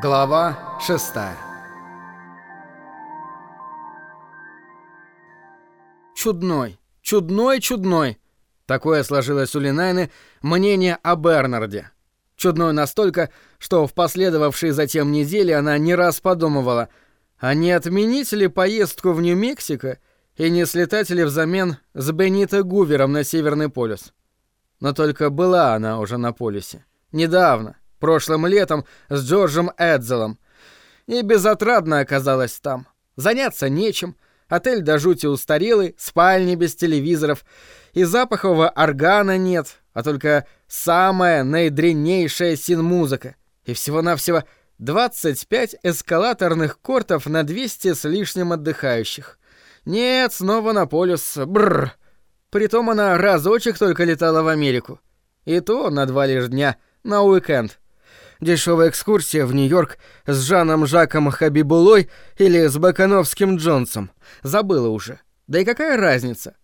Глава 6 Чудной, чудной, чудной. Такое сложилось у Линайны мнение о Бернарде. Чудной настолько, что в последовавшие затем недели она не раз подумывала, а не отменить ли поездку в Нью-Мексико и не слетать ли взамен с Бенито Гувером на Северный полюс. Но только была она уже на полюсе. Недавно, прошлым летом с Джорджем Эдзелом. И безотрадно оказалась там. Заняться нечем. Отель до жути устарелый, спальни без телевизоров. И запахового органа нет, а только самая наидреннейшая син-музыка. И всего-навсего 25 эскалаторных кортов на 200 с лишним отдыхающих. Нет, снова на полюс. Бррр. Притом она разочек только летала в Америку. И то на два лишь дня, на уикенд. Дешевая экскурсия в Нью-Йорк с Жаном Жаком Хабибулой или с Бакановским Джонсом. Забыла уже. Да и какая разница?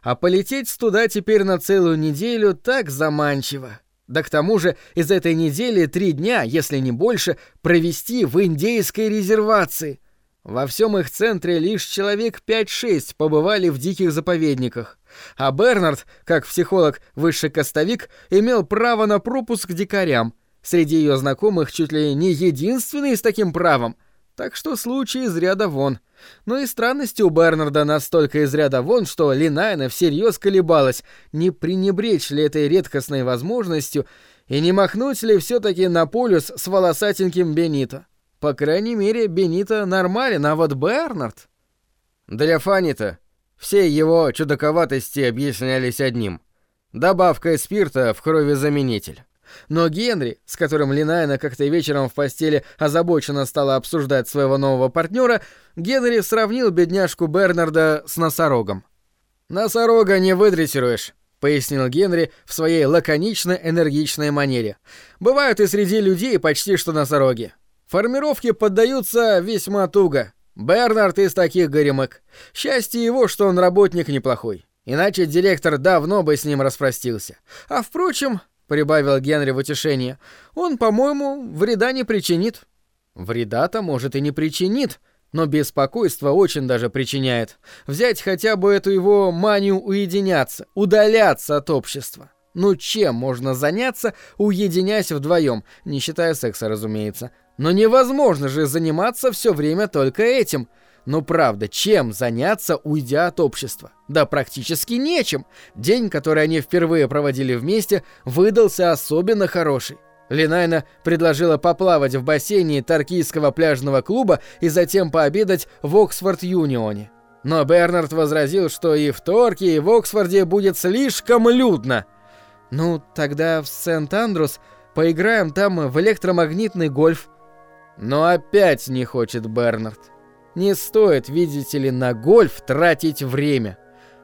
А полететь туда теперь на целую неделю так заманчиво. Да к тому же из этой недели три дня, если не больше, провести в индейской резервации. Во всем их центре лишь человек 5-6 побывали в диких заповедниках. А Бернард, как психолог высший костовик, имел право на пропуск дикарям — Среди ее знакомых чуть ли не единственный с таким правом. Так что случай из ряда вон. Но и странности у Бернарда настолько из ряда вон, что Линайна всерьез колебалась, не пренебречь ли этой редкостной возможностью и не махнуть ли все-таки на полюс с волосатеньким Бенито. По крайней мере, Бенито нормален, а вот Бернард... Для Фанита все его чудаковатости объяснялись одним — добавкой спирта в крови-заменитель. Но Генри, с которым Линайна как-то вечером в постели озабоченно стала обсуждать своего нового партнера, Генри сравнил бедняжку Бернарда с носорогом. «Носорога не выдрессируешь», — пояснил Генри в своей лаконично-энергичной манере. «Бывают и среди людей почти что носороги. Формировки поддаются весьма туго. Бернард из таких горемык. Счастье его, что он работник неплохой. Иначе директор давно бы с ним распростился. А впрочем, — прибавил Генри в утешение, — «он, по-моему, вреда не причинит». «Вреда-то, может, и не причинит», но беспокойство очень даже причиняет. Взять хотя бы эту его манию уединяться, удаляться от общества. Ну чем можно заняться, уединяясь вдвоем, не считая секса, разумеется. Но невозможно же заниматься все время только этим. Но правда, чем заняться, уйдя от общества? Да практически нечем. День, который они впервые проводили вместе, выдался особенно хороший. Линайна предложила поплавать в бассейне Таркийского пляжного клуба и затем пообедать в Оксфорд-Юнионе. Но Бернард возразил, что и в Торке, и в Оксфорде будет слишком людно. «Ну, тогда в Сент-Андрус поиграем там в электромагнитный гольф». Но опять не хочет Бернард. Не стоит, видите ли, на гольф тратить время.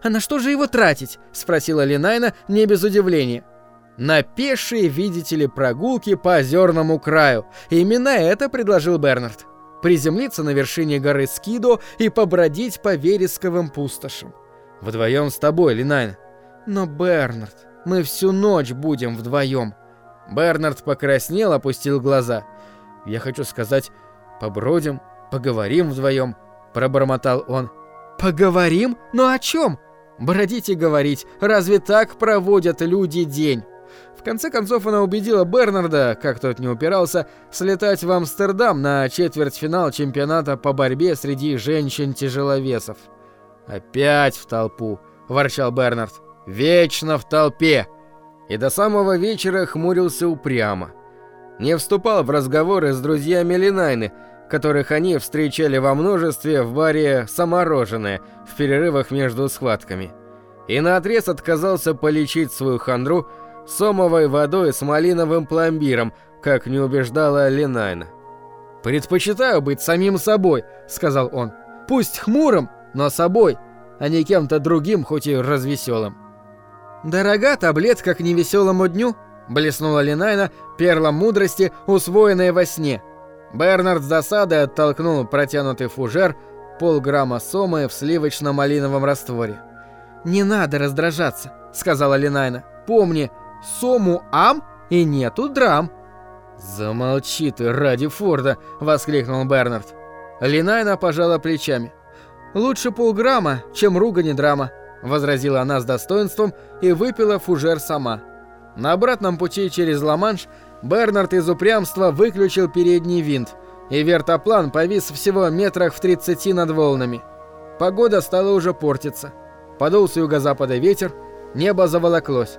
А на что же его тратить? спросила Линайна не без удивления. На пешие, видите ли, прогулки по озерному краю. Именно это предложил Бернард. Приземлиться на вершине горы Скидо и побродить по вересковым пустошам. Вдвоем с тобой, Линайна. Но, Бернард, мы всю ночь будем вдвоем. Бернард покраснел, опустил глаза. Я хочу сказать, побродим, поговорим вдвоем, пробормотал он. Поговорим? Но о чем? Бродить и говорить. Разве так проводят люди день? В конце концов она убедила Бернарда, как тот не упирался, слетать в Амстердам на четвертьфинал чемпионата по борьбе среди женщин-тяжеловесов. «Опять в толпу!» – ворчал Бернард. «Вечно в толпе!» И до самого вечера хмурился упрямо. Не вступал в разговоры с друзьями Линайны – которых они встречали во множестве в баре «Самороженое» в перерывах между схватками. И наотрез отказался полечить свою хандру сомовой водой с малиновым пломбиром, как не убеждала Ленайна. «Предпочитаю быть самим собой», — сказал он. «Пусть хмурым, но собой, а не кем-то другим, хоть и развеселым». «Дорога таблетка к невеселому дню», — блеснула Ленайна перлом мудрости, усвоенной во сне — Бернард с досадой оттолкнул протянутый фужер полграмма сомы в сливочно-малиновом растворе. «Не надо раздражаться», — сказала Линайна. «Помни, сому ам и нету драм». «Замолчи ты ради Форда!» — воскликнул Бернард. Линайна пожала плечами. «Лучше полграмма, чем ругань и драма», — возразила она с достоинством и выпила фужер сама. На обратном пути через Ла-Манш Бернард из упрямства выключил передний винт, и вертоплан повис всего метрах в 30 над волнами. Погода стала уже портиться. Подул с юго-запада ветер, небо заволоклось.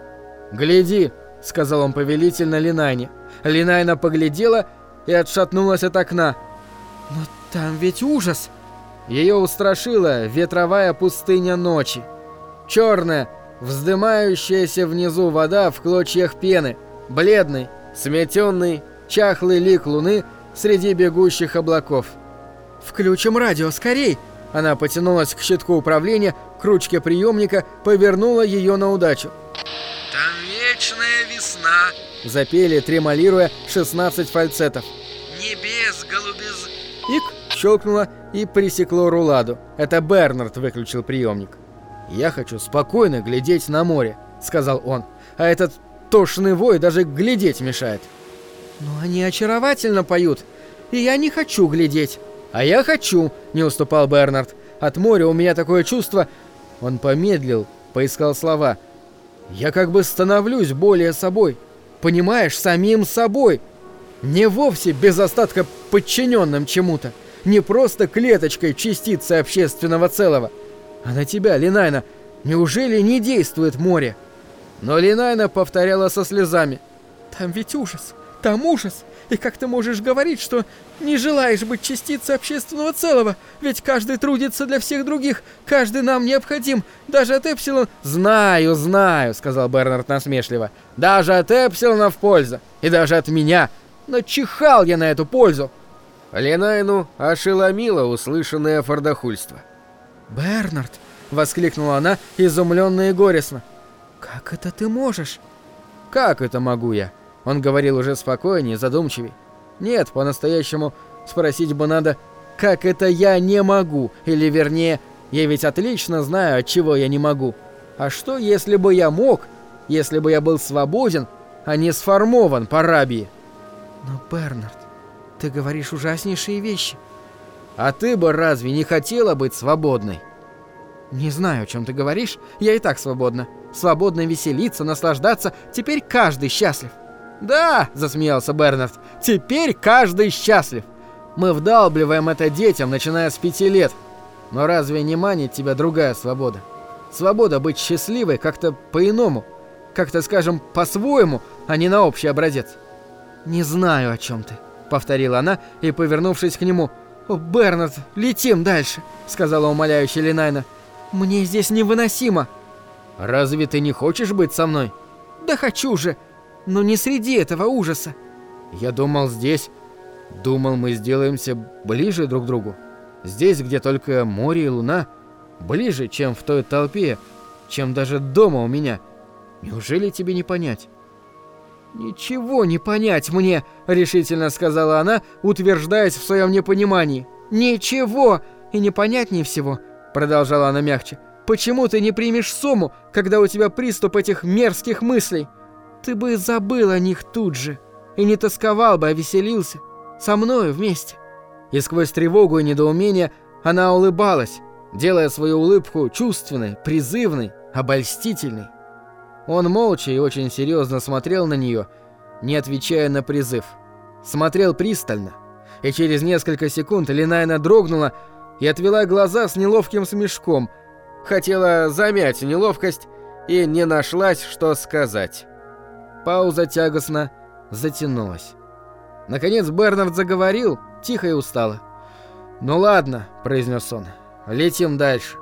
«Гляди!» — сказал он повелительно Линайне. Линайна поглядела и отшатнулась от окна. «Но там ведь ужас!» Ее устрашила ветровая пустыня ночи. Черная, вздымающаяся внизу вода в клочьях пены, бледный, сметенный, чахлый лик луны среди бегущих облаков. «Включим радио, скорей!» Она потянулась к щитку управления, к ручке приемника, повернула ее на удачу. «Там вечная весна!» Запели, тремолируя, 16 фальцетов. «Небес голубиз...» Ик щелкнуло и пресекло руладу. Это Бернард выключил приемник. «Я хочу спокойно глядеть на море», — сказал он. «А этот тошный вой даже глядеть мешает». «Но они очаровательно поют, и я не хочу глядеть». «А я хочу», — не уступал Бернард. «От моря у меня такое чувство...» Он помедлил, поискал слова. «Я как бы становлюсь более собой. Понимаешь, самим собой. Не вовсе без остатка подчиненным чему-то. Не просто клеточкой частицы общественного целого. А на тебя, Линайна, неужели не действует море?» Но Линайна повторяла со слезами. «Там ведь ужас, там ужас. И как ты можешь говорить, что не желаешь быть частицей общественного целого? Ведь каждый трудится для всех других, каждый нам необходим, даже от Эпсилон...» «Знаю, знаю», — сказал Бернард насмешливо. «Даже от Эпсилона в пользу, и даже от меня. Но чихал я на эту пользу». Ленайну ошеломило услышанное фордохульство. «Бернард!» — воскликнула она, изумленно и горестно. «Как это ты можешь?» «Как это могу я?» Он говорил уже спокойнее, задумчивее. «Нет, по-настоящему спросить бы надо, как это я не могу? Или вернее, я ведь отлично знаю, от чего я не могу. А что, если бы я мог, если бы я был свободен, а не сформован по рабии?» «Но, Бернард, ты говоришь ужаснейшие вещи». «А ты бы разве не хотела быть свободной?» «Не знаю, о чем ты говоришь. Я и так свободна. Свободно веселиться, наслаждаться. Теперь каждый счастлив». «Да», — засмеялся Бернард, — «теперь каждый счастлив. Мы вдалбливаем это детям, начиная с пяти лет. Но разве не манит тебя другая свобода? Свобода быть счастливой как-то по-иному, как-то, скажем, по-своему, а не на общий образец». «Не знаю, о чем ты», — повторила она и, повернувшись к нему, «О, Бернард, летим дальше», — сказала умоляющая Линайна. «Мне здесь невыносимо». «Разве ты не хочешь быть со мной?» «Да хочу же, но не среди этого ужаса». «Я думал здесь. Думал, мы сделаемся ближе друг к другу. Здесь, где только море и луна, ближе, чем в той толпе, чем даже дома у меня. Неужели тебе не понять?» «Ничего не понять мне», — решительно сказала она, утверждаясь в своем непонимании. «Ничего! И непонятнее всего», — продолжала она мягче. «Почему ты не примешь сумму, когда у тебя приступ этих мерзких мыслей? Ты бы забыл о них тут же, и не тосковал бы, а веселился. Со мною вместе». И сквозь тревогу и недоумение она улыбалась, делая свою улыбку чувственной, призывной, обольстительной. Он молча и очень серьезно смотрел на нее, не отвечая на призыв. Смотрел пристально. И через несколько секунд Линайна дрогнула и отвела глаза с неловким смешком. Хотела замять неловкость и не нашлась, что сказать. Пауза тягостно затянулась. Наконец Бернард заговорил, тихо и устало. «Ну ладно», — произнес он, — «летим дальше».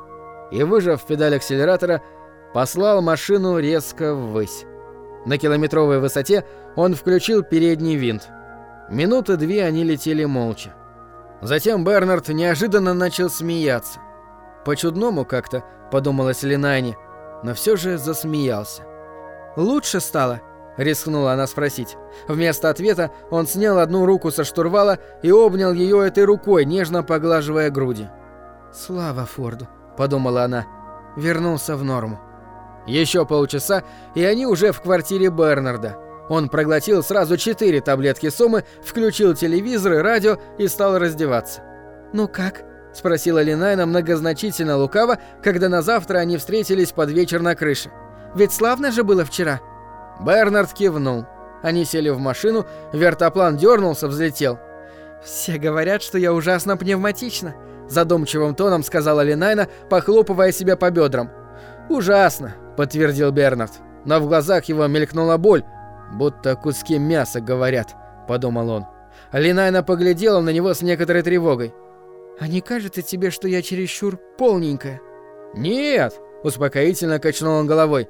И, выжав педаль акселератора, послал машину резко ввысь. На километровой высоте он включил передний винт. Минуты две они летели молча. Затем Бернард неожиданно начал смеяться. По-чудному как-то, подумалось Линайне, но все же засмеялся. «Лучше стало?» — рискнула она спросить. Вместо ответа он снял одну руку со штурвала и обнял ее этой рукой, нежно поглаживая груди. «Слава Форду», — подумала она, — вернулся в норму. Еще полчаса, и они уже в квартире Бернарда. Он проглотил сразу четыре таблетки сумы, включил телевизор и радио и стал раздеваться. «Ну как?» — спросила Линайна многозначительно лукаво, когда на завтра они встретились под вечер на крыше. «Ведь славно же было вчера». Бернард кивнул. Они сели в машину, вертоплан дернулся, взлетел. «Все говорят, что я ужасно пневматична», — задумчивым тоном сказала Линайна, похлопывая себя по бедрам. «Ужасно», — подтвердил Бернард. Но в глазах его мелькнула боль, будто куски мяса говорят, подумал он. Линайна поглядела на него с некоторой тревогой. «А не кажется тебе, что я чересчур полненькая?» «Нет!» — успокоительно качнул он головой.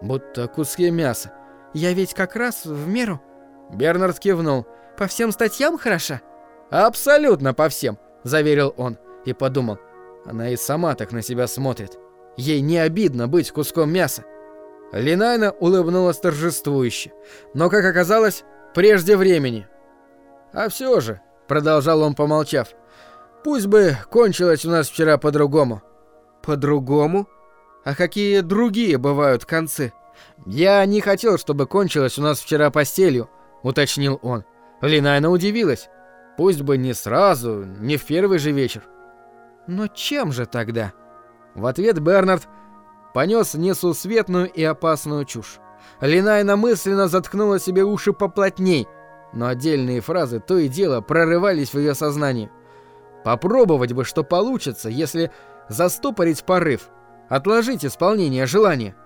«Будто куски мяса. Я ведь как раз в меру». Бернард кивнул. «По всем статьям хороша?» «Абсолютно по всем», — заверил он. И подумал, она и сама так на себя смотрит. Ей не обидно быть куском мяса. Линайна улыбнулась торжествующе, но, как оказалось, прежде времени. «А все же», — продолжал он, помолчав, — «пусть бы кончилось у нас вчера по-другому». «По-другому? А какие другие бывают концы?» «Я не хотел, чтобы кончилось у нас вчера постелью», — уточнил он. Линайна удивилась. Пусть бы не сразу, не в первый же вечер. «Но чем же тогда?» В ответ Бернард понес несусветную и опасную чушь. Линайна мысленно заткнула себе уши поплотней, но отдельные фразы то и дело прорывались в ее сознание. Попробовать бы, что получится, если застопорить порыв, отложить исполнение желания.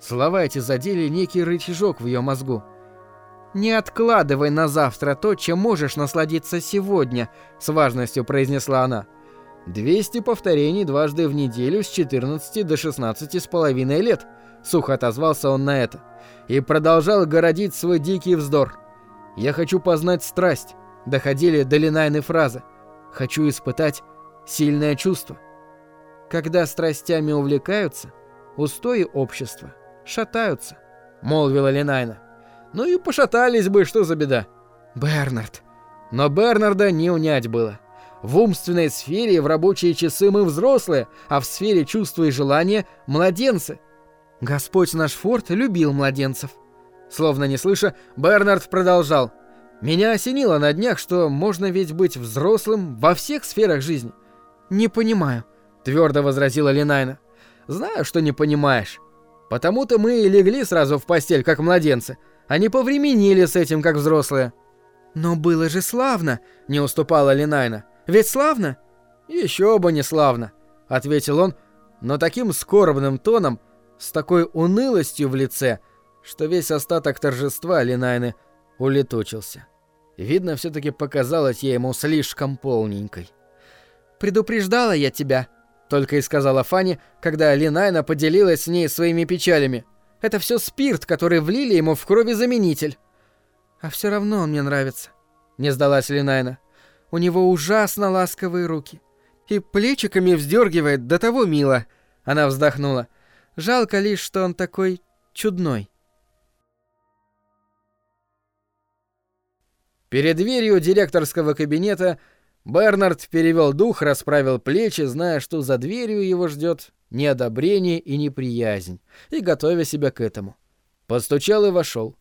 Слова эти задели некий рычажок в ее мозгу. «Не откладывай на завтра то, чем можешь насладиться сегодня», — с важностью произнесла она. 200 повторений дважды в неделю с 14 до 16 с половиной лет, сухо отозвался он на это. И продолжал городить свой дикий вздор. Я хочу познать страсть, доходили до Линайны фразы. Хочу испытать сильное чувство. Когда страстями увлекаются, устои общества шатаются, молвила Линайна. Ну и пошатались бы, что за беда. Бернард. Но Бернарда не унять было. В умственной сфере в рабочие часы мы взрослые, а в сфере чувства и желания – младенцы. Господь наш Форд любил младенцев. Словно не слыша, Бернард продолжал. Меня осенило на днях, что можно ведь быть взрослым во всех сферах жизни. «Не понимаю», — твердо возразила Линайна. «Знаю, что не понимаешь. Потому-то мы и легли сразу в постель, как младенцы, а не повременили с этим, как взрослые». «Но было же славно», — не уступала Линайна. Ведь славно?» «Еще бы не славно», — ответил он, но таким скорбным тоном, с такой унылостью в лице, что весь остаток торжества Линайны улетучился. Видно, все-таки показалось ей ему слишком полненькой. «Предупреждала я тебя», — только и сказала Фанни, когда Линайна поделилась с ней своими печалями. «Это все спирт, который влили ему в крови-заменитель». «А все равно он мне нравится», — не сдалась Линайна. У него ужасно ласковые руки. И плечиками вздергивает, до того мило. Она вздохнула. Жалко лишь, что он такой чудной. Перед дверью директорского кабинета Бернард перевел дух, расправил плечи, зная, что за дверью его ждет неодобрение и неприязнь, и готовя себя к этому. Постучал и вошел.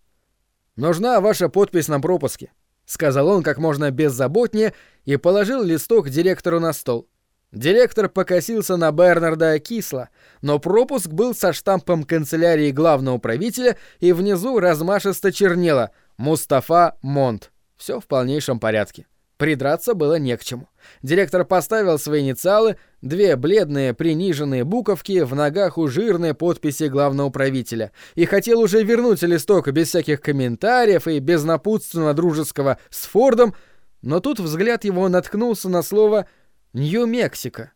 «Нужна ваша подпись на пропуске», сказал он как можно беззаботнее и положил листок директору на стол. Директор покосился на Бернарда кисло, но пропуск был со штампом канцелярии главного управителя и внизу размашисто чернело «Мустафа Монт». Все в полнейшем порядке. Придраться было не к чему. Директор поставил свои инициалы, две бледные приниженные буковки в ногах у жирной подписи главного правителя, и хотел уже вернуть листок без всяких комментариев и без напутственного дружеского с Фордом, но тут взгляд его наткнулся на слово «Нью-Мексико».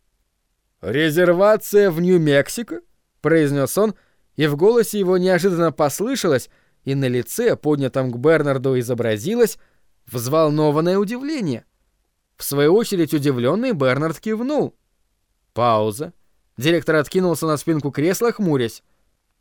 «Резервация в Нью-Мексико?» — произнес он, и в голосе его неожиданно послышалось, и на лице, поднятом к Бернарду, изобразилось Взволнованное удивление. В свою очередь удивленный Бернард кивнул. Пауза. Директор откинулся на спинку кресла, хмурясь.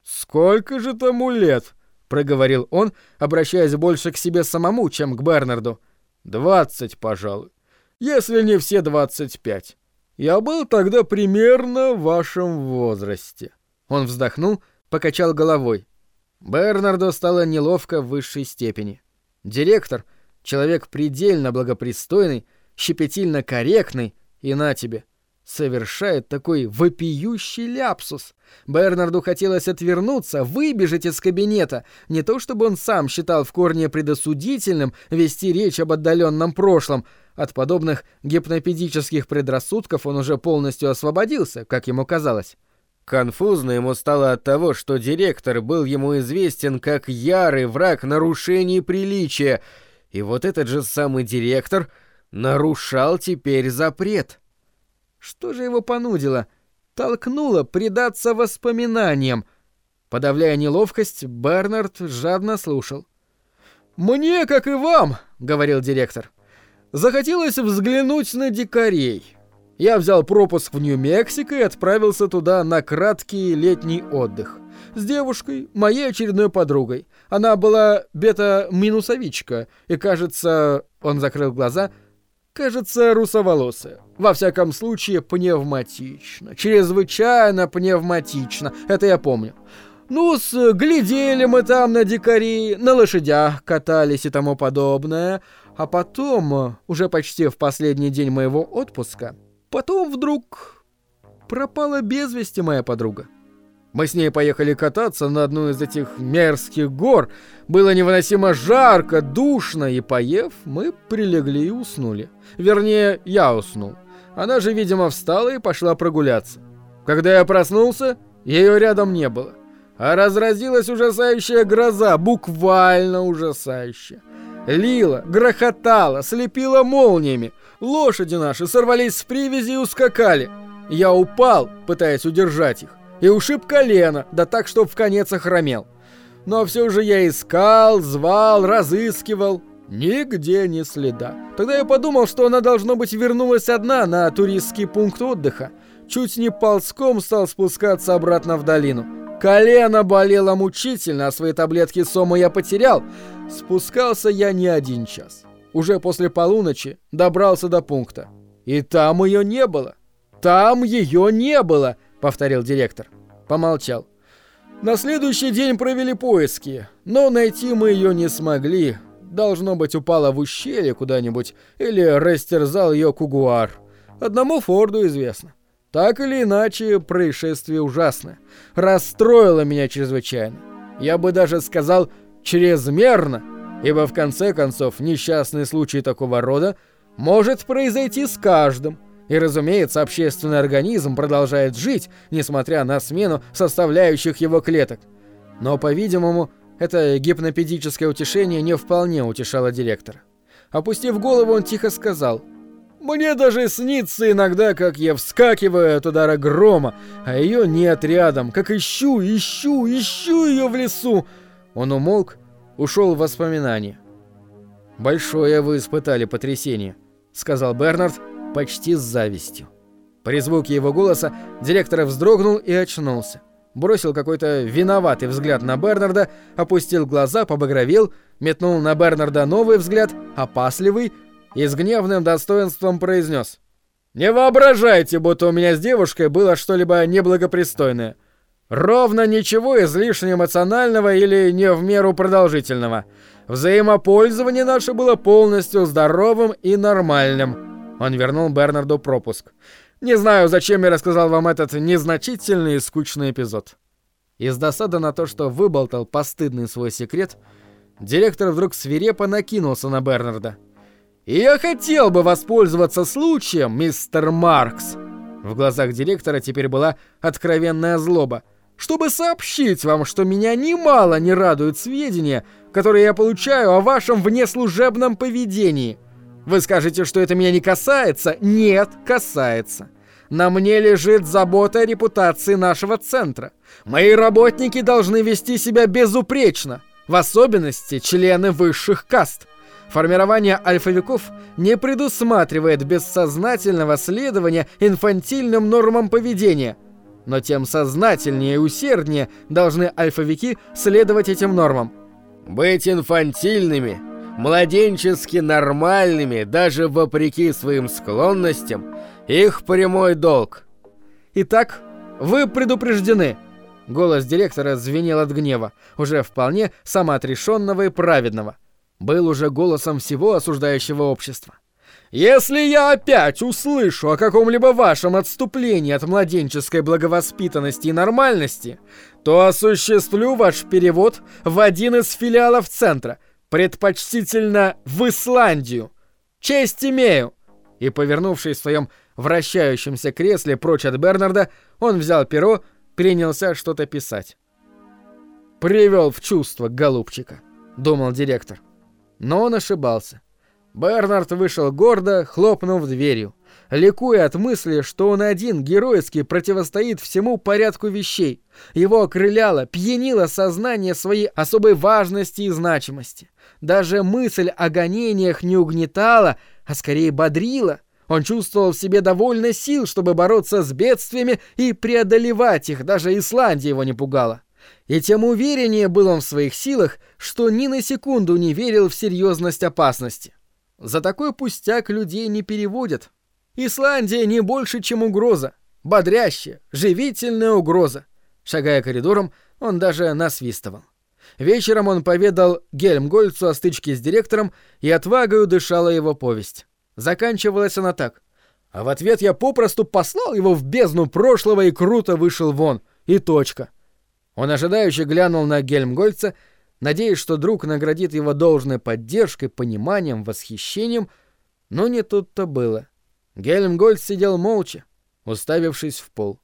«Сколько же тому лет?» — проговорил он, обращаясь больше к себе самому, чем к Бернарду. «Двадцать, пожалуй. Если не все двадцать пять. Я был тогда примерно в вашем возрасте». Он вздохнул, покачал головой. Бернарду стало неловко в высшей степени. Директор, человек предельно благопристойный, щепетильно корректный, и на тебе, совершает такой вопиющий ляпсус. Бернарду хотелось отвернуться, выбежать из кабинета, не то чтобы он сам считал в корне предосудительным вести речь об отдаленном прошлом, от подобных гипнопедических предрассудков он уже полностью освободился, как ему казалось. Конфузно ему стало от того, что директор был ему известен как ярый враг нарушений приличия, и вот этот же самый директор нарушал теперь запрет. Что же его понудило? Толкнуло предаться воспоминаниям. Подавляя неловкость, Бернард жадно слушал. «Мне, как и вам», — говорил директор, — «захотелось взглянуть на дикарей». Я взял пропуск в Нью-Мексико и отправился туда на краткий летний отдых. С девушкой, моей очередной подругой. Она была бета-минусовичка, и, кажется, он закрыл глаза, кажется, русоволосая. Во всяком случае, пневматично. Чрезвычайно пневматично, это я помню. Ну-с, глядели мы там на дикарей, на лошадях катались и тому подобное. А потом, уже почти в последний день моего отпуска, Потом вдруг пропала без вести моя подруга. Мы с ней поехали кататься на одну из этих мерзких гор. Было невыносимо жарко, душно, и поев, мы прилегли и уснули. Вернее, я уснул. Она же, видимо, встала и пошла прогуляться. Когда я проснулся, ее рядом не было. А разразилась ужасающая гроза, буквально ужасающая. Лила, грохотала, слепила молниями. Лошади наши сорвались с привязи и ускакали. Я упал, пытаясь удержать их, и ушиб колено, да так, чтоб в конец охромел. Но все же я искал, звал, разыскивал. Нигде ни следа. Тогда я подумал, что она, должно быть, вернулась одна на туристский пункт отдыха. Чуть не ползком стал спускаться обратно в долину. Колено болело мучительно, а свои таблетки сома я потерял. Спускался я не один час. Уже после полуночи добрался до пункта. И там ее не было. Там ее не было, повторил директор. Помолчал. На следующий день провели поиски, но найти мы ее не смогли. Должно быть, упала в ущелье куда-нибудь или растерзал ее кугуар. Одному Форду известно. Так или иначе, происшествие ужасное. Расстроило меня чрезвычайно. Я бы даже сказал, чрезмерно ибо в конце концов несчастный случай такого рода может произойти с каждым. И, разумеется, общественный организм продолжает жить, несмотря на смену составляющих его клеток. Но, по-видимому, это гипнопедическое утешение не вполне утешало директора. Опустив голову, он тихо сказал «Мне даже снится иногда, как я вскакиваю от удара грома, а ее нет рядом, как ищу, ищу, ищу ее в лесу». Он умолк ушел в воспоминания. «Большое вы испытали потрясение», — сказал Бернард почти с завистью. При звуке его голоса директор вздрогнул и очнулся. Бросил какой-то виноватый взгляд на Бернарда, опустил глаза, побагровел, метнул на Бернарда новый взгляд, опасливый, и с гневным достоинством произнес. «Не воображайте, будто у меня с девушкой было что-либо неблагопристойное. Ровно ничего излишне эмоционального или не в меру продолжительного. Взаимопользование наше было полностью здоровым и нормальным. Он вернул Бернарду пропуск. Не знаю, зачем я рассказал вам этот незначительный и скучный эпизод. Из досады на то, что выболтал постыдный свой секрет, директор вдруг свирепо накинулся на Бернарда. «И я хотел бы воспользоваться случаем, мистер Маркс!» В глазах директора теперь была откровенная злоба чтобы сообщить вам, что меня немало не радуют сведения, которые я получаю о вашем внеслужебном поведении. Вы скажете, что это меня не касается? Нет, касается. На мне лежит забота о репутации нашего центра. Мои работники должны вести себя безупречно, в особенности члены высших каст. Формирование альфовиков не предусматривает бессознательного следования инфантильным нормам поведения – но тем сознательнее и усерднее должны альфовики следовать этим нормам. Быть инфантильными, младенчески нормальными, даже вопреки своим склонностям, их прямой долг. Итак, вы предупреждены. Голос директора звенел от гнева, уже вполне самоотрешенного и праведного. Был уже голосом всего осуждающего общества. Если я опять услышу о каком-либо вашем отступлении от младенческой благовоспитанности и нормальности, то осуществлю ваш перевод в один из филиалов центра, предпочтительно в Исландию. Честь имею!» И, повернувшись в своем вращающемся кресле прочь от Бернарда, он взял перо, принялся что-то писать. «Привел в чувство голубчика», — думал директор. Но он ошибался. Бернард вышел гордо, хлопнув дверью, ликуя от мысли, что он один геройски противостоит всему порядку вещей. Его окрыляло, пьянило сознание своей особой важности и значимости. Даже мысль о гонениях не угнетала, а скорее бодрила. Он чувствовал в себе довольно сил, чтобы бороться с бедствиями и преодолевать их, даже Исландия его не пугала. И тем увереннее был он в своих силах, что ни на секунду не верил в серьезность опасности. За такой пустяк людей не переводят. Исландия не больше, чем угроза. Бодрящая, живительная угроза. Шагая коридором, он даже насвистывал. Вечером он поведал Гельмгольцу о стычке с директором, и отвагою дышала его повесть. Заканчивалась она так. А в ответ я попросту послал его в бездну прошлого и круто вышел вон. И точка. Он ожидающе глянул на Гельмгольца надеясь, что друг наградит его должной поддержкой, пониманием, восхищением, но не тут-то было. Гельмгольд сидел молча, уставившись в пол.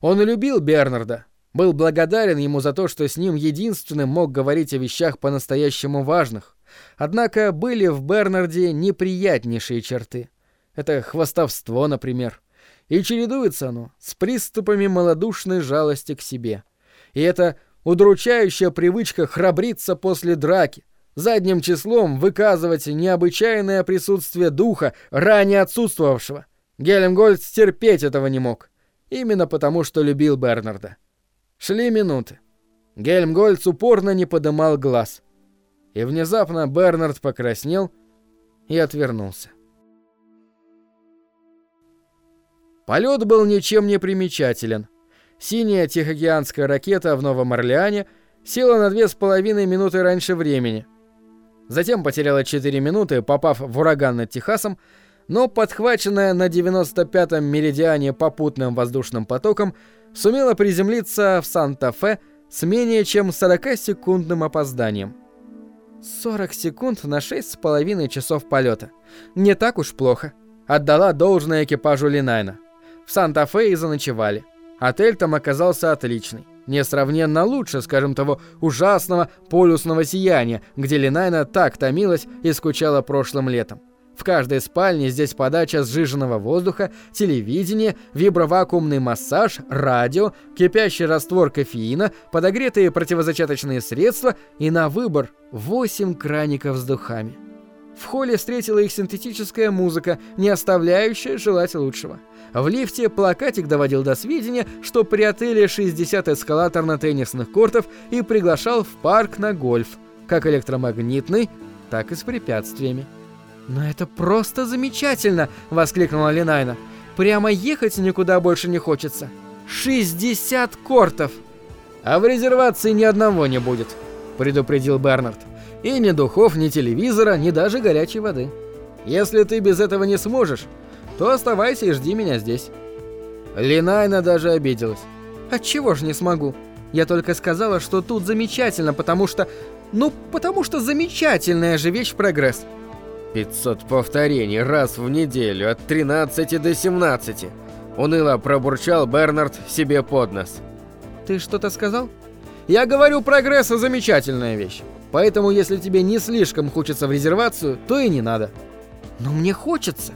Он любил Бернарда, был благодарен ему за то, что с ним единственным мог говорить о вещах по-настоящему важных. Однако были в Бернарде неприятнейшие черты. Это хвастовство, например. И чередуется оно с приступами малодушной жалости к себе. И это удручающая привычка храбриться после драки, задним числом выказывать необычайное присутствие духа, ранее отсутствовавшего. Гелемгольд терпеть этого не мог. Именно потому, что любил Бернарда. Шли минуты. Гельмгольц упорно не подымал глаз. И внезапно Бернард покраснел и отвернулся. Полет был ничем не примечателен. Синяя Тихоокеанская ракета в Новом Орлеане села на две с половиной минуты раньше времени. Затем потеряла 4 минуты, попав в ураган над Техасом, но подхваченная на 95-м меридиане попутным воздушным потоком, сумела приземлиться в Санта-Фе с менее чем 40-секундным опозданием. 40 секунд на 6,5 часов полета. Не так уж плохо. Отдала должное экипажу Линайна. В Санта-Фе и заночевали. Отель там оказался отличный. Несравненно лучше, скажем того, ужасного полюсного сияния, где Линайна так томилась и скучала прошлым летом. В каждой спальне здесь подача сжиженного воздуха, телевидение, вибровакуумный массаж, радио, кипящий раствор кофеина, подогретые противозачаточные средства и на выбор 8 краников с духами. В холле встретила их синтетическая музыка, не оставляющая желать лучшего. В лифте плакатик доводил до сведения, что при отеле 60 эскалатор на теннисных кортов и приглашал в парк на гольф, как электромагнитный, так и с препятствиями. «Но это просто замечательно!» — воскликнула Линайна. «Прямо ехать никуда больше не хочется. 60 кортов!» «А в резервации ни одного не будет», — предупредил Бернард. И ни духов, ни телевизора, ни даже горячей воды. Если ты без этого не сможешь, то оставайся и жди меня здесь». Линайна даже обиделась. «Отчего же не смогу? Я только сказала, что тут замечательно, потому что... Ну, потому что замечательная же вещь прогресс». 500 повторений раз в неделю от 13 до 17. Уныло пробурчал Бернард себе под нос. «Ты что-то сказал?» «Я говорю, прогресс — замечательная вещь. Поэтому, если тебе не слишком хочется в резервацию, то и не надо. Но мне хочется.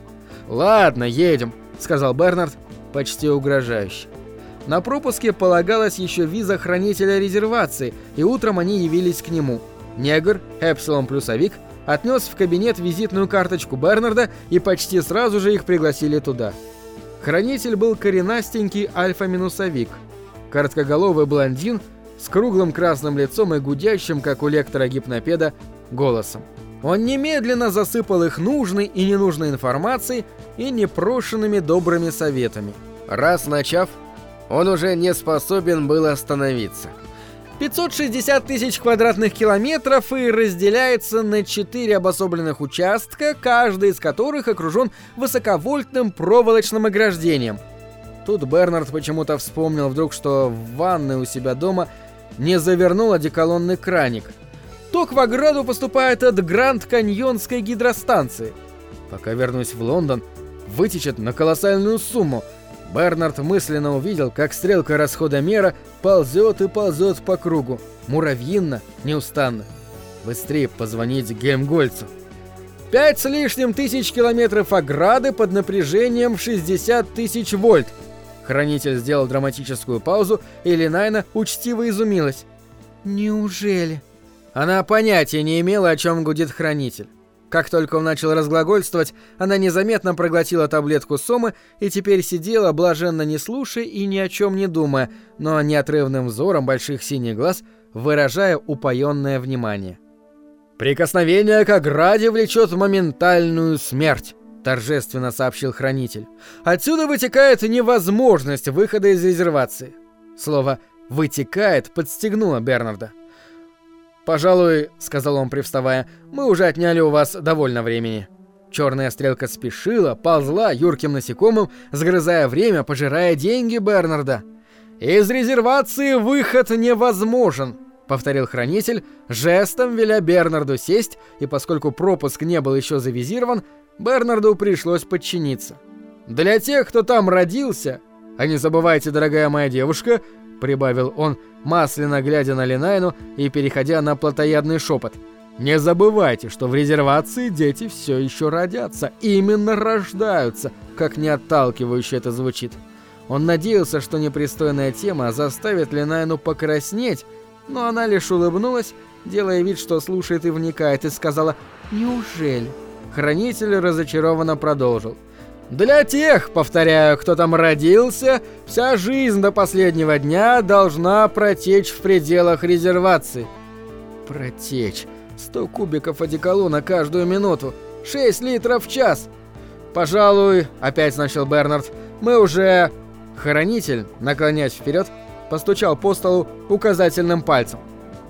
Ладно, едем, сказал Бернард почти угрожающе. На пропуске полагалась еще виза хранителя резервации, и утром они явились к нему. Негр, Эпсилон плюсовик, отнес в кабинет визитную карточку Бернарда и почти сразу же их пригласили туда. Хранитель был коренастенький альфа-минусовик. Короткоголовый блондин с круглым красным лицом и гудящим, как у лектора гипнопеда, голосом. Он немедленно засыпал их нужной и ненужной информацией и непрошенными добрыми советами. Раз начав, Он уже не способен был остановиться. 560 тысяч квадратных километров и разделяется на четыре обособленных участка, каждый из которых окружен высоковольтным проволочным ограждением. Тут Бернард почему-то вспомнил вдруг, что в ванной у себя дома не завернул одеколонный краник. Ток в ограду поступает от Гранд-Каньонской гидростанции. Пока вернусь в Лондон, вытечет на колоссальную сумму — Бернард мысленно увидел, как стрелка расходомера ползет и ползет по кругу, муравьинно, неустанно. Быстрее позвонить Гельмгольцу. Пять с лишним тысяч километров ограды под напряжением 60 тысяч вольт. Хранитель сделал драматическую паузу, и Линайна учтиво изумилась. «Неужели?» Она понятия не имела, о чем гудит хранитель. Как только он начал разглагольствовать, она незаметно проглотила таблетку сомы и теперь сидела, блаженно не слушая и ни о чем не думая, но неотрывным взором больших синих глаз выражая упоенное внимание. «Прикосновение к ограде влечет моментальную смерть», — торжественно сообщил хранитель. «Отсюда вытекает невозможность выхода из резервации». Слово «вытекает» подстегнуло Бернарда. «Пожалуй», — сказал он, привставая, — «мы уже отняли у вас довольно времени». Черная стрелка спешила, ползла юрким насекомым, сгрызая время, пожирая деньги Бернарда. «Из резервации выход невозможен», — повторил хранитель, жестом веля Бернарду сесть, и поскольку пропуск не был еще завизирован, Бернарду пришлось подчиниться. «Для тех, кто там родился, а не забывайте, дорогая моя девушка, прибавил он, масляно глядя на Линайну и переходя на плотоядный шепот. Не забывайте, что в резервации дети все еще родятся, именно рождаются, как не отталкивающе это звучит. Он надеялся, что непристойная тема заставит Линайну покраснеть, но она лишь улыбнулась, делая вид, что слушает и вникает, и сказала «Неужели?». Хранитель разочарованно продолжил. Для тех, повторяю, кто там родился, вся жизнь до последнего дня должна протечь в пределах резервации. Протечь. Сто кубиков одеколона каждую минуту. Шесть литров в час. Пожалуй, опять начал Бернард, мы уже... Хранитель, наклонясь вперед, постучал по столу указательным пальцем.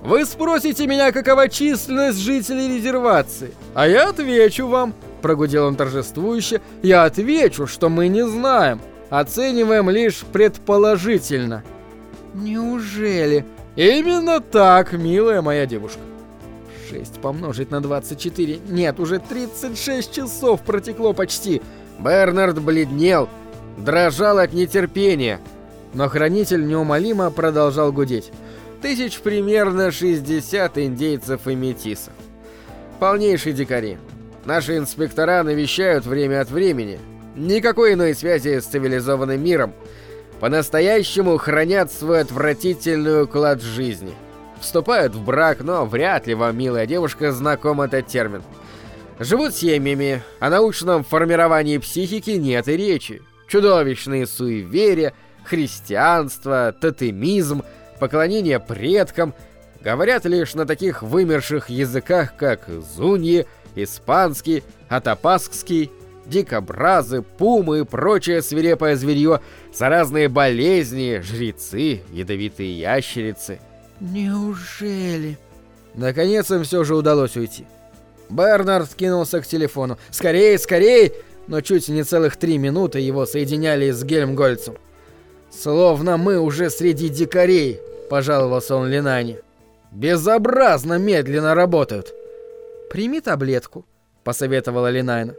Вы спросите меня, какова численность жителей резервации, а я отвечу вам прогудел он торжествующе, я отвечу, что мы не знаем. Оцениваем лишь предположительно. Неужели? Именно так, милая моя девушка. 6 помножить на 24. Нет, уже 36 часов протекло почти. Бернард бледнел, дрожал от нетерпения. Но хранитель неумолимо продолжал гудеть. Тысяч примерно 60 индейцев и метисов. Полнейшие дикари. Наши инспектора навещают время от времени. Никакой иной связи с цивилизованным миром. По-настоящему хранят свой отвратительный уклад жизни. Вступают в брак, но вряд ли вам, милая девушка, знаком этот термин. Живут семьями, о научном формировании психики нет и речи. Чудовищные суеверия, христианство, тотемизм, поклонение предкам говорят лишь на таких вымерших языках, как зуньи, испанский, атапаскский, дикобразы, пумы и прочее свирепое зверье, заразные болезни, жрецы, ядовитые ящерицы. Неужели? Наконец им все же удалось уйти. Бернард кинулся к телефону. «Скорее, скорее!» Но чуть не целых три минуты его соединяли с Гельмгольцем. «Словно мы уже среди дикарей», — пожаловался он Линане. «Безобразно медленно работают». «Прими таблетку», — посоветовала Линайна.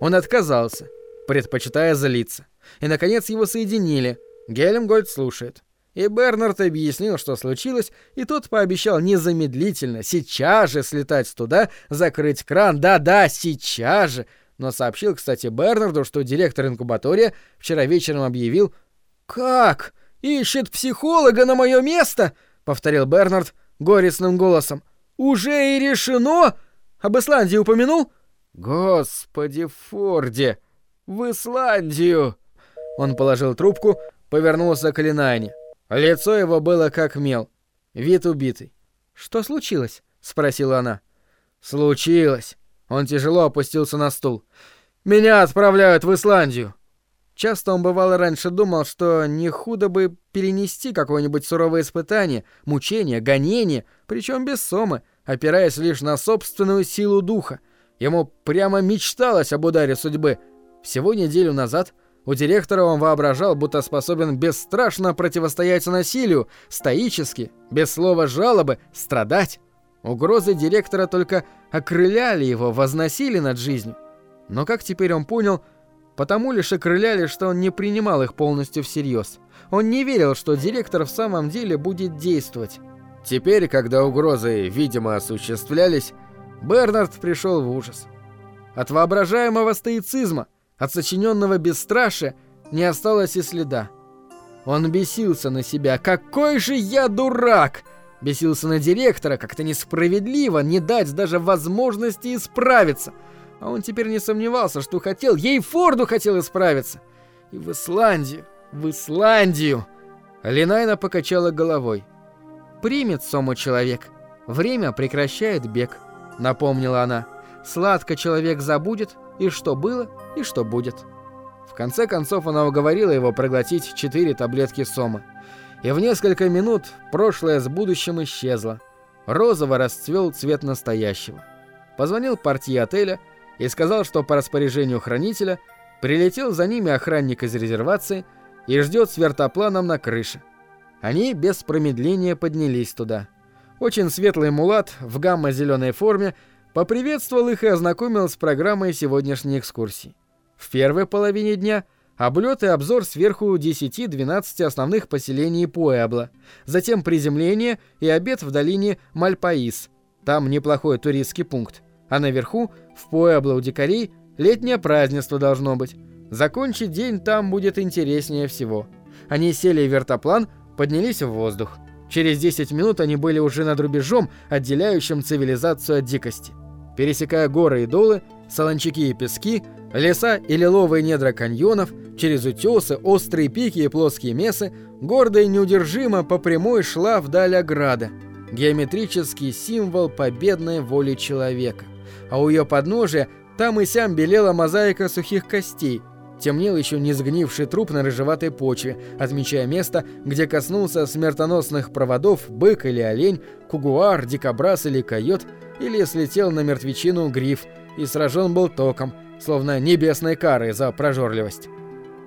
Он отказался, предпочитая злиться. И, наконец, его соединили. Гелемгольд слушает. И Бернард объяснил, что случилось, и тот пообещал незамедлительно, сейчас же слетать туда, закрыть кран, да-да, сейчас же. Но сообщил, кстати, Бернарду, что директор инкубатория вчера вечером объявил «Как? Ищет психолога на мое место?» — повторил Бернард горестным голосом. «Уже и решено?» Об Исландии упомянул? Господи, Форде! В Исландию! Он положил трубку, повернулся к Линайне. Лицо его было как мел. Вид убитый. «Что случилось?» — спросила она. «Случилось». Он тяжело опустился на стул. «Меня отправляют в Исландию». Часто он бывало раньше думал, что не худо бы перенести какое-нибудь суровое испытание, мучение, гонение, причем без сомы, опираясь лишь на собственную силу духа. Ему прямо мечталось об ударе судьбы. Всего неделю назад у директора он воображал, будто способен бесстрашно противостоять насилию, стоически, без слова жалобы, страдать. Угрозы директора только окрыляли его, возносили над жизнью. Но как теперь он понял, потому лишь окрыляли, что он не принимал их полностью всерьез. Он не верил, что директор в самом деле будет действовать. Теперь, когда угрозы, видимо, осуществлялись, Бернард пришел в ужас. От воображаемого стоицизма, от сочиненного бесстрашия не осталось и следа. Он бесился на себя. «Какой же я дурак!» Бесился на директора, как-то несправедливо не дать даже возможности исправиться. А он теперь не сомневался, что хотел, ей Форду хотел исправиться. И в Исландию, в Исландию. Линайна покачала головой. «Примет Сому человек. Время прекращает бег», — напомнила она. «Сладко человек забудет, и что было, и что будет». В конце концов она уговорила его проглотить четыре таблетки Сома и в несколько минут прошлое с будущим исчезло. Розово расцвел цвет настоящего. Позвонил портье отеля и сказал, что по распоряжению хранителя прилетел за ними охранник из резервации и ждет с вертопланом на крыше. Они без промедления поднялись туда. Очень светлый мулат в гамма-зеленой форме поприветствовал их и ознакомил с программой сегодняшней экскурсии. В первой половине дня – облет и обзор сверху 10-12 основных поселений Пуэбло, затем приземление и обед в долине Мальпаис. Там неплохой туристский пункт. А наверху, в Пуэбло у дикарей, летнее празднество должно быть. Закончить день там будет интереснее всего. Они сели в вертоплан, поднялись в воздух. Через 10 минут они были уже над рубежом, отделяющим цивилизацию от дикости. Пересекая горы и долы, солончаки и пески, леса и лиловые недра каньонов, через утесы, острые пики и плоские месы, гордо и неудержимо по прямой шла вдаль ограда. Геометрический символ победной воли человека. А у ее подножия там и сям белела мозаика сухих костей. Темнел еще не сгнивший труп на рыжеватой почве, отмечая место, где коснулся смертоносных проводов бык или олень, кугуар, дикобраз или койот, или слетел на мертвечину гриф и сражен был током, словно небесной карой за прожорливость.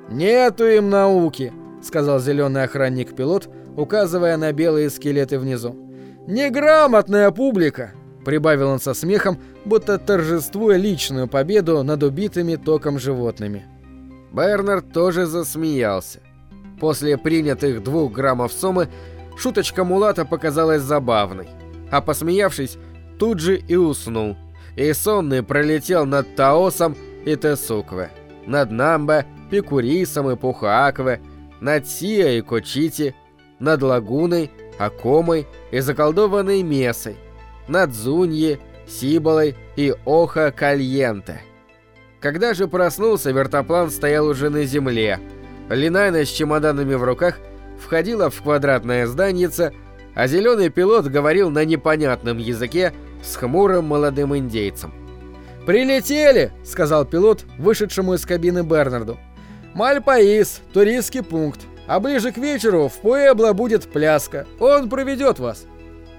«Нету им науки», — сказал зеленый охранник-пилот, указывая на белые скелеты внизу. «Неграмотная публика», — прибавил он со смехом, будто торжествуя личную победу над убитыми током животными. Бернард тоже засмеялся. После принятых двух граммов сомы шуточка Мулата показалась забавной, а посмеявшись, тут же и уснул и сонный пролетел над Таосом и Тесукве, над Намбе, Пикурисом и Пухаакве, над Сия и Кочити, над Лагуной, Акомой и заколдованной Месой, над Зуньи, Сиболой и Оха Кальенте. Когда же проснулся, вертоплан стоял уже на земле. Линайна с чемоданами в руках входила в квадратное зданице, а зеленый пилот говорил на непонятном языке, с хмурым молодым индейцем. «Прилетели!» — сказал пилот, вышедшему из кабины Бернарду. «Мальпаис, туристский пункт. А ближе к вечеру в Пуэбло будет пляска. Он проведет вас».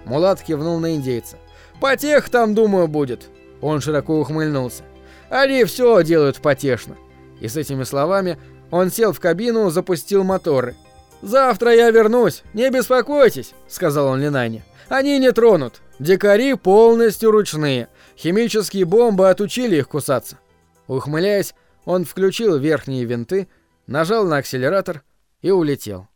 Мулат кивнул на индейца. «Потех там, думаю, будет». Он широко ухмыльнулся. «Они все делают потешно». И с этими словами он сел в кабину, запустил моторы. «Завтра я вернусь, не беспокойтесь», — сказал он Линане. «Они не тронут. Дикари полностью ручные. Химические бомбы отучили их кусаться. Ухмыляясь, он включил верхние винты, нажал на акселератор и улетел.